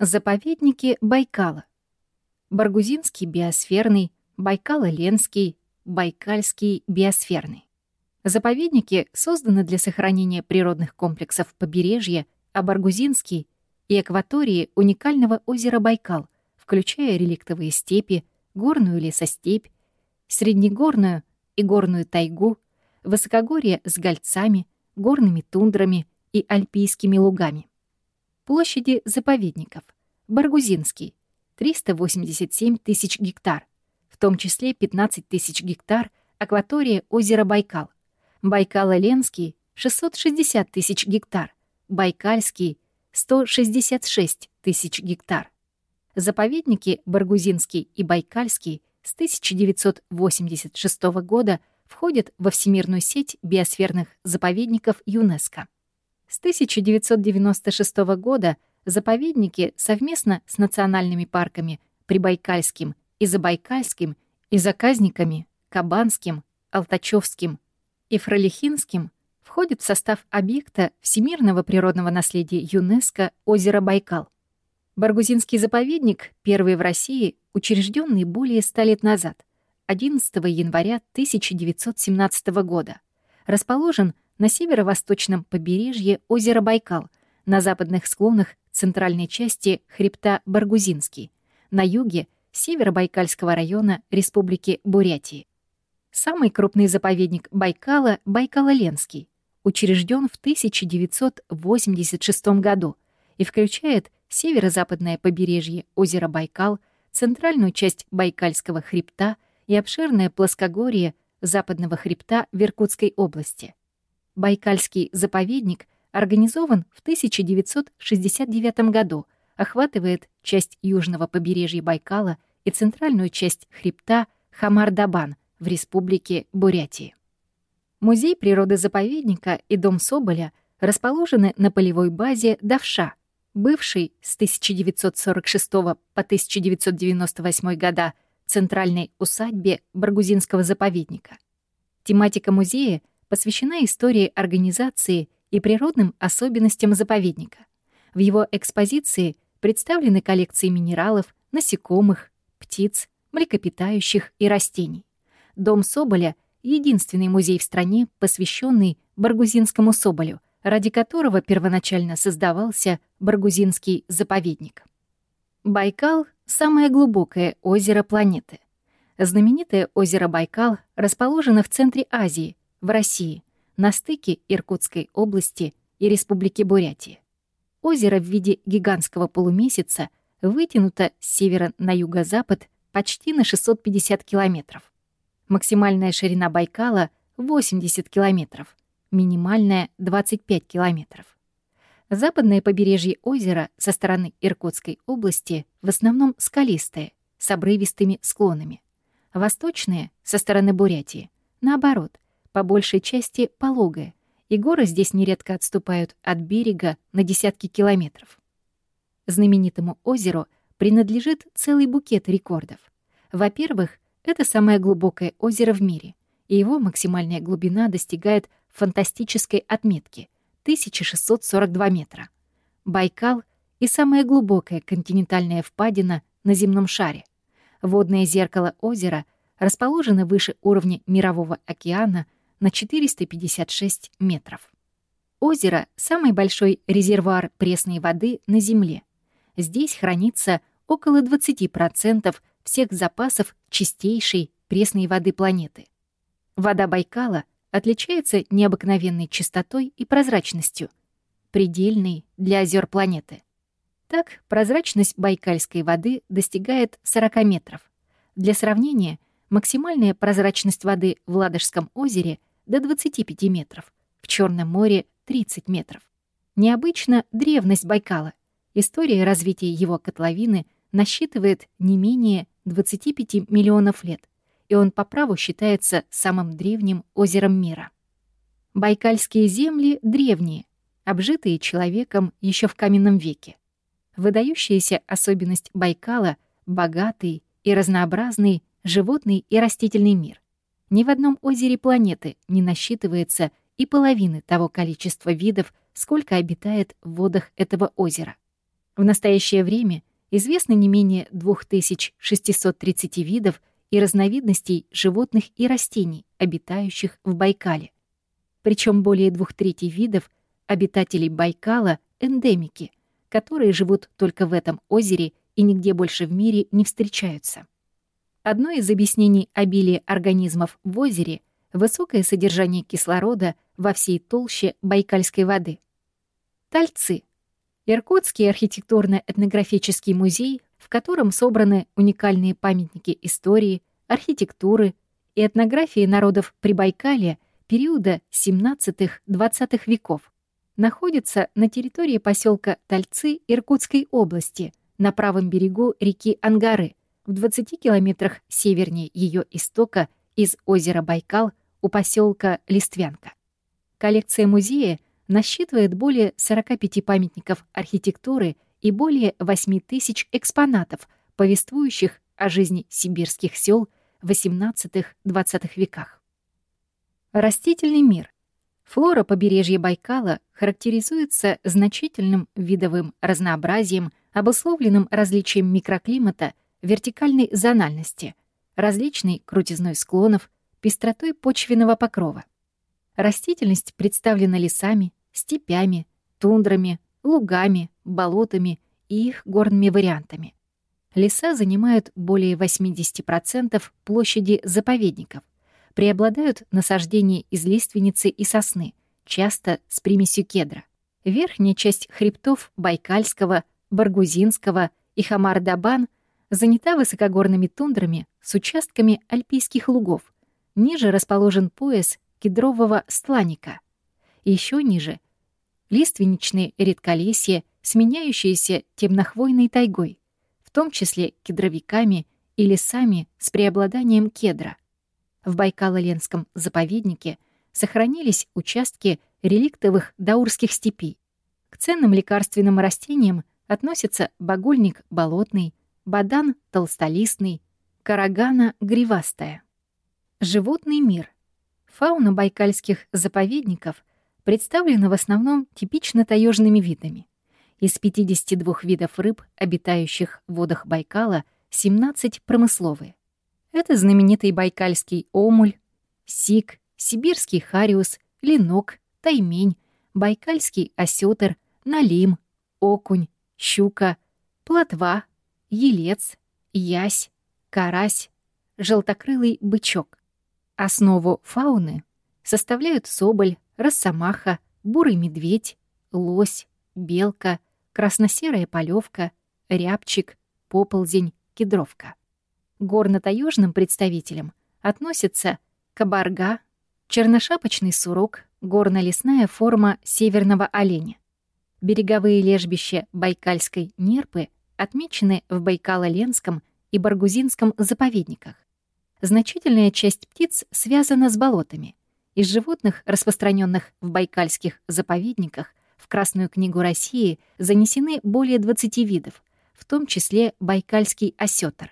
Заповедники Байкала. Баргузинский биосферный, Байкало-Ленский, Байкальский биосферный. Заповедники созданы для сохранения природных комплексов побережья, а Баргузинский и акватории уникального озера Байкал, включая реликтовые степи, горную лесостепь, среднегорную и горную тайгу, высокогорье с гольцами, горными тундрами и альпийскими лугами. Площади заповедников. Баргузинский — 387 тысяч гектар, в том числе 15 тысяч гектар акватория озера Байкал. Байкало-Ленский — 660 тысяч гектар, Байкальский — 166 тысяч гектар. Заповедники Баргузинский и Байкальский с 1986 года входят во Всемирную сеть биосферных заповедников ЮНЕСКО. С 1996 года заповедники совместно с национальными парками Прибайкальским и Забайкальским и заказниками Кабанским, Алтачевским и Фролихинским входят в состав объекта всемирного природного наследия ЮНЕСКО озеро Байкал. Баргузинский заповедник, первый в России, учрежденный более ста лет назад, 11 января 1917 года, расположен на северо-восточном побережье озера Байкал, на западных склонах центральной части хребта Баргузинский, на юге северо-байкальского района Республики Бурятии. Самый крупный заповедник Байкала — Байкало-Ленский, учрежден в 1986 году и включает северо-западное побережье озера Байкал, центральную часть Байкальского хребта и обширное плоскогорье западного хребта в Иркутской области. Байкальский заповедник организован в 1969 году, охватывает часть южного побережья Байкала и центральную часть хребта Хамар-Дабан в республике Бурятии. Музей природы заповедника и дом Соболя расположены на полевой базе Давша, бывшей с 1946 по 1998 года центральной усадьбе Баргузинского заповедника. Тематика музея посвящена истории организации и природным особенностям заповедника. В его экспозиции представлены коллекции минералов, насекомых, птиц, млекопитающих и растений. Дом Соболя — единственный музей в стране, посвященный Баргузинскому Соболю, ради которого первоначально создавался Баргузинский заповедник. Байкал — самое глубокое озеро планеты. Знаменитое озеро Байкал расположено в центре Азии, в России, на стыке Иркутской области и Республики Бурятия. Озеро в виде гигантского полумесяца вытянуто с севера на юго-запад почти на 650 километров. Максимальная ширина Байкала — 80 километров, минимальная — 25 километров. Западное побережье озера со стороны Иркутской области в основном скалистое, с обрывистыми склонами. Восточное — со стороны Бурятии, наоборот — по большей части пологая, и горы здесь нередко отступают от берега на десятки километров. Знаменитому озеру принадлежит целый букет рекордов. Во-первых, это самое глубокое озеро в мире, и его максимальная глубина достигает фантастической отметки — 1642 метра. Байкал — и самая глубокая континентальная впадина на земном шаре. Водное зеркало озера расположено выше уровня Мирового океана — на 456 метров. Озеро — самый большой резервуар пресной воды на Земле. Здесь хранится около 20% всех запасов чистейшей пресной воды планеты. Вода Байкала отличается необыкновенной чистотой и прозрачностью, предельной для озер планеты. Так, прозрачность байкальской воды достигает 40 метров. Для сравнения, максимальная прозрачность воды в Ладожском озере до 25 метров, в Черном море — 30 метров. Необычно древность Байкала. История развития его котловины насчитывает не менее 25 миллионов лет, и он по праву считается самым древним озером мира. Байкальские земли древние, обжитые человеком еще в каменном веке. Выдающаяся особенность Байкала — богатый и разнообразный животный и растительный мир. Ни в одном озере планеты не насчитывается и половины того количества видов, сколько обитает в водах этого озера. В настоящее время известно не менее 2630 видов и разновидностей животных и растений, обитающих в Байкале. Причем более двух третей видов обитателей Байкала — эндемики, которые живут только в этом озере и нигде больше в мире не встречаются. Одно из объяснений обилия организмов в озере — высокое содержание кислорода во всей толще байкальской воды. Тальцы — Иркутский архитектурно-этнографический музей, в котором собраны уникальные памятники истории, архитектуры и этнографии народов Прибайкалья периода 17-20 веков. Находится на территории поселка Тальцы Иркутской области, на правом берегу реки Ангары, в 20 километрах севернее ее истока из озера Байкал у поселка Листвянка. Коллекция музея насчитывает более 45 памятников архитектуры и более 8 тысяч экспонатов, повествующих о жизни сибирских сел в XVIII-XX веках. Растительный мир. Флора побережья Байкала характеризуется значительным видовым разнообразием, обусловленным различием микроклимата — вертикальной зональности, различной крутизной склонов, пестротой почвенного покрова. Растительность представлена лесами, степями, тундрами, лугами, болотами и их горными вариантами. Леса занимают более 80% площади заповедников, преобладают насаждения из лиственницы и сосны, часто с примесью кедра. Верхняя часть хребтов Байкальского, Баргузинского и Хамар-Дабан занята высокогорными тундрами с участками альпийских лугов. Ниже расположен пояс кедрового стланика. Еще ниже — лиственничные редколесья, сменяющиеся темнохвойной тайгой, в том числе кедровиками и лесами с преобладанием кедра. В Байкало-Ленском заповеднике сохранились участки реликтовых даурских степей. К ценным лекарственным растениям относятся багульник болотный, бадан толстолистный, карагана гривастая. Животный мир. Фауна байкальских заповедников представлена в основном типично таежными видами. Из 52 видов рыб, обитающих в водах Байкала, 17 промысловые. Это знаменитый байкальский омуль, сик, сибирский хариус, ленок, таймень, байкальский осётр, налим, окунь, щука, плотва, елец, ясь, карась, желтокрылый бычок. Основу фауны составляют соболь, росомаха, бурый медведь, лось, белка, красносерая полевка, рябчик, поползень, кедровка. Горно-таежным представителям относятся кабарга, черношапочный сурок, горно-лесная форма северного оленя. Береговые лежбища Байкальской нерпы отмечены в Байкало-Ленском и Баргузинском заповедниках. Значительная часть птиц связана с болотами. Из животных, распространенных в байкальских заповедниках, в Красную книгу России занесены более 20 видов, в том числе байкальский осетр.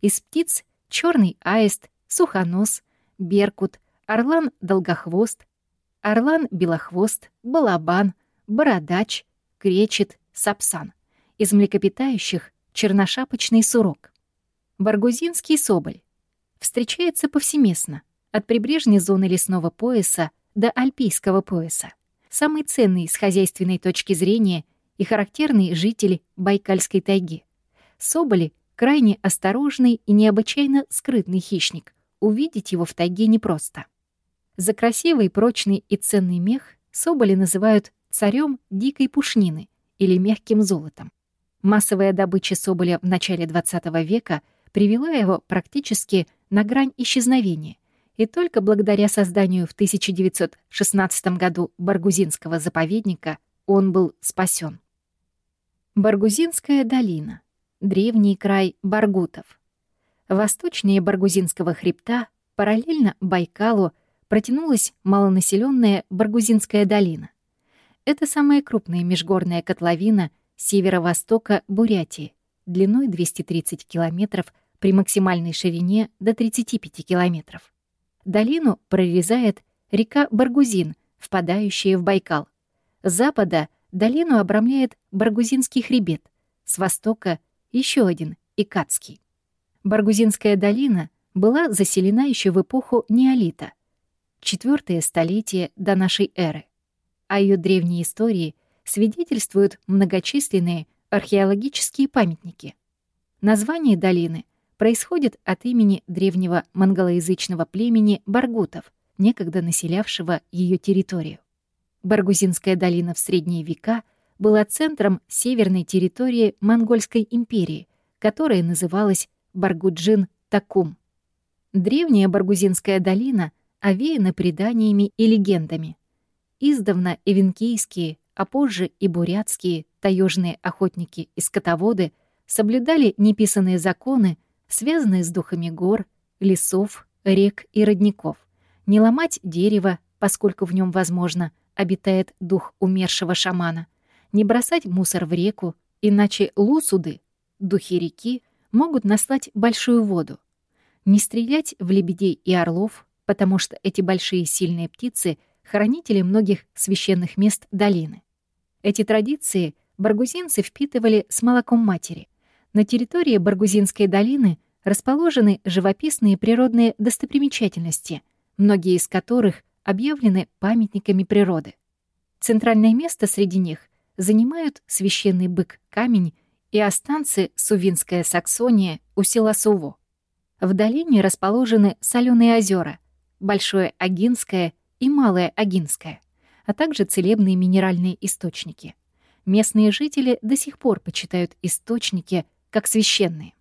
Из птиц — черный аист, сухонос, беркут, орлан-долгохвост, орлан-белохвост, балабан, бородач, кречет, сапсан. Из млекопитающих — черношапочный сурок. Баргузинский соболь. Встречается повсеместно, от прибрежной зоны лесного пояса до альпийского пояса. Самый ценный с хозяйственной точки зрения и характерный житель Байкальской тайги. Соболи — крайне осторожный и необычайно скрытный хищник. Увидеть его в тайге непросто. За красивый, прочный и ценный мех соболи называют царем дикой пушнины или мягким золотом. Массовая добыча соболя в начале XX века привела его практически на грань исчезновения, и только благодаря созданию в 1916 году Баргузинского заповедника он был спасен. Баргузинская долина. Древний край баргутов. Восточнее Баргузинского хребта, параллельно Байкалу, протянулась малонаселенная Баргузинская долина. Это самая крупная межгорная котловина северо-востока Бурятии, длиной 230 километров при максимальной ширине до 35 километров. Долину прорезает река Баргузин, впадающая в Байкал. С запада долину обрамляет Баргузинский хребет, с востока еще один, Икатский. Баргузинская долина была заселена еще в эпоху неолита, четвертое столетие до нашей эры. О ее древней истории свидетельствуют многочисленные археологические памятники. Название долины происходит от имени древнего монголоязычного племени баргутов, некогда населявшего ее территорию. Баргузинская долина в средние века была центром северной территории Монгольской империи, которая называлась Баргуджин-Такум. Древняя Баргузинская долина овеяна преданиями и легендами. Издавна эвенкийские, а позже и бурятские таежные охотники и скотоводы соблюдали неписанные законы, связанные с духами гор, лесов, рек и родников. Не ломать дерево, поскольку в нем, возможно, обитает дух умершего шамана, не бросать мусор в реку, иначе лусуды, духи реки, могут наслать большую воду. Не стрелять в лебедей и орлов, потому что эти большие сильные птицы — хранители многих священных мест долины. Эти традиции баргузинцы впитывали с молоком матери. На территории Баргузинской долины расположены живописные природные достопримечательности, многие из которых объявлены памятниками природы. Центральное место среди них занимают священный бык-камень и останцы Сувинская Саксония у села Суво. В долине расположены соленые озера, Большое Агинское и Малое Агинское, а также целебные минеральные источники. Местные жители до сих пор почитают источники как священные.